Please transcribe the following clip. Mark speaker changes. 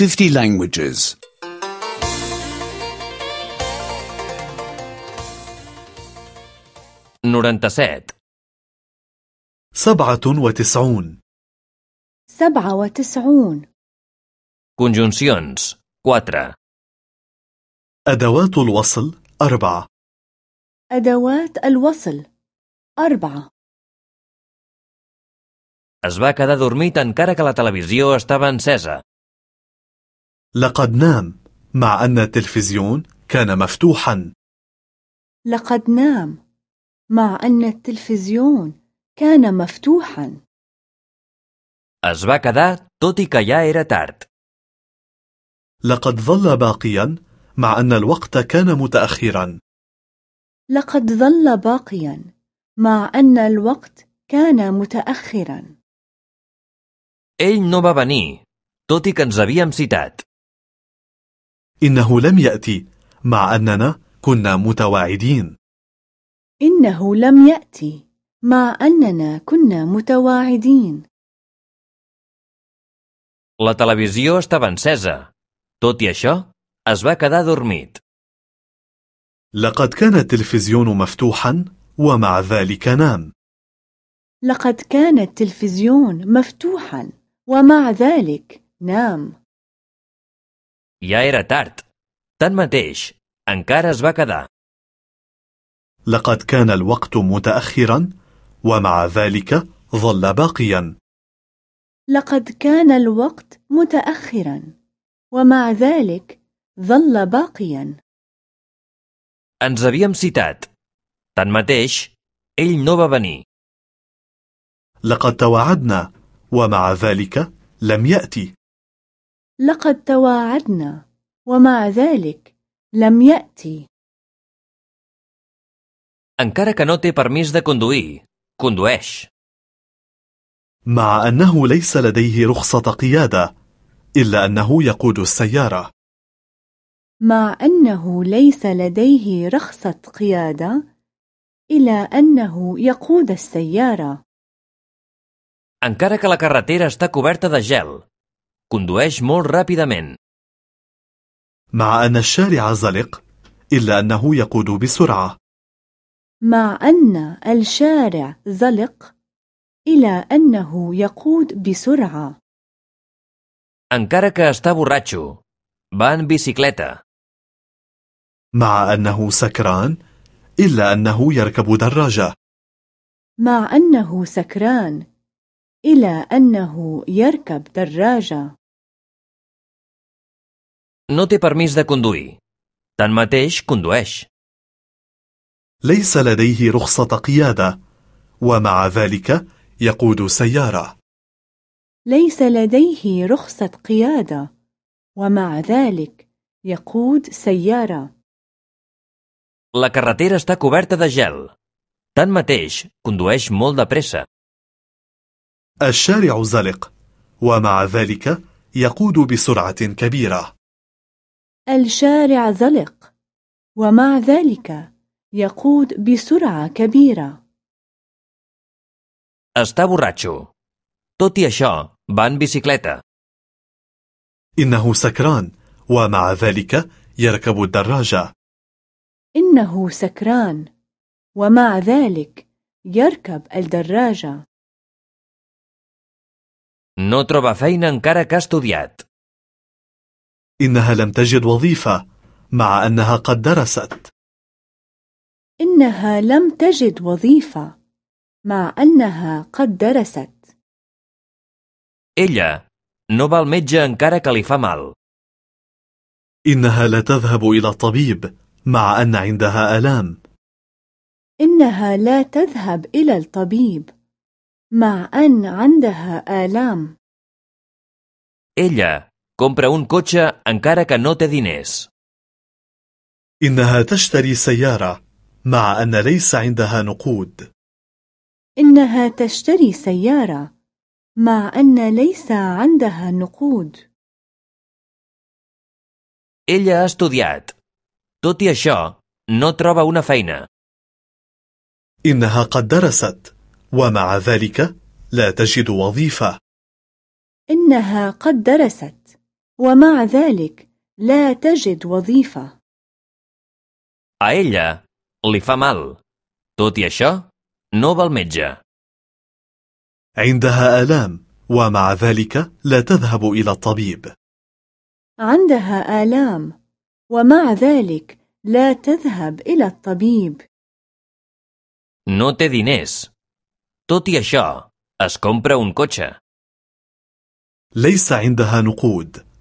Speaker 1: 50 languages.
Speaker 2: 97.
Speaker 3: سبعة وتسعون
Speaker 4: سبعة وتسعون
Speaker 2: Conjuncions. 4.
Speaker 3: أدوات الوصل أربعة
Speaker 4: أدوات الوصل أربعة
Speaker 2: Es va quedar dormit encara que la televisió estava encesa.
Speaker 3: لقد نام مع أن التلفزيون كان مفتوحا
Speaker 4: لقد نام مع أن التلفزيون كان مفتوحا
Speaker 2: Es va quedar tot i que ja era tard.
Speaker 3: لقد ظل باقيا مع أن الوقت كان متأخرا
Speaker 4: لقد ظل باقيا مع أن الوقت كان متأخرا
Speaker 2: Ell no va venir, tot i que ens havíem citat.
Speaker 3: إنه لم يأتي مع أننا كنا متواعدين
Speaker 4: إنه لم يأتي مع أننا كنا متواعدين
Speaker 2: La televisió estava encesa. Tot i això, es va quedar dormit.
Speaker 3: لقد كان التلفزيون مفتوحا ومع ذلك نام
Speaker 4: لقد كان التلفزيون مفتوحا ومع ذلك نام
Speaker 2: Ja era tard. Tanmateix, encara es va quedar.
Speaker 3: لقد كان الوقت متأخرا ومع ذلك ظل باقيا
Speaker 4: لقد كان الوقت متأخرا ومع ذلك ظل باقيا
Speaker 2: Ens havíem citat. Tanmateix, ell no va venir.
Speaker 3: لقد تواعدنا ومع ذلك لم يأتي
Speaker 4: لقد تواعدنا ومع ذلك لم يأتي.
Speaker 2: Encara que no té permís de conduir, condueix.
Speaker 3: مع أنه ليس لديه رخصة قيادة إلا أنه يقود السيارة.
Speaker 4: مع أنه ليس لديه رخصة قيادة إلى أنه يقود السيارة.
Speaker 2: Encara que la carretera està coberta de gel, condueix molt ràpidament.
Speaker 3: مع أن الشارع زلق إلا أنه يقود بسرعة
Speaker 4: مع أن الشارع زلق إلى أنه يقود بسرعة
Speaker 2: Encara que està borratxo, va en bicicleta.
Speaker 3: مع أنه سكران إلا أنه يركب دراجة
Speaker 4: مع أنه سكران إلى أنه يركب دراجة
Speaker 2: No té permís de conduir. Tanmateix, condueix.
Speaker 3: ليس لديه رخصة قيادة ومع ذلك يقود سيارة
Speaker 4: ليس لديه رخصة قيادة ومع ذلك يقود سيارة
Speaker 2: La carretera està coberta de gel. Tanmateix, condueix molt de pressa.
Speaker 3: الشارع زلق ومع ذلك يقود بسرعة كبيرة
Speaker 4: الشارع زلق ومع ذلك يقود بسرعة كبيرة
Speaker 2: Està borratxo. Tot i això, va en bicicleta.
Speaker 3: إنه سكران ومع ذلك يركب الدراجة
Speaker 4: إنه سكران ومع ذلك يركب الدراجة
Speaker 2: No troba feina encara que ha estudiat.
Speaker 3: إنها لم تجد وظيفة مع أنها قد درست.
Speaker 4: إنها لم تجد وظيفة مع أنها قد درست.
Speaker 2: Ella no va al metge encara que li fa mal.
Speaker 3: إنها لا تذهب إلى الطبيب مع أن عندها آلام.
Speaker 4: إنها لا تذهب إلى الطبيب مع أن عندها آلام.
Speaker 2: Ella compra un cotxe encara que no té diners.
Speaker 3: إنها تشتري سيارة مع أن ليس عندها نقود
Speaker 4: إنها تشتري سيارة مع أن ليس عندها نقود
Speaker 2: Ella ha estudiat. Tot i això, no troba una feina.
Speaker 3: إنها قد درست ومع ذلك لا تجد وظيفة
Speaker 4: إنها قد درست ومع ذلك لا تجد وظيفة
Speaker 2: A ella li fa mal. Tot i això, no va al metge.
Speaker 3: عندها آلام ومع ذلك لا تذهب إلى الطبيب
Speaker 4: عندها آلام ومع ذلك لا تذهب إلى الطبيب
Speaker 2: No té diners. Tot i això, es compra un cotxe.
Speaker 3: ليس عندها نقود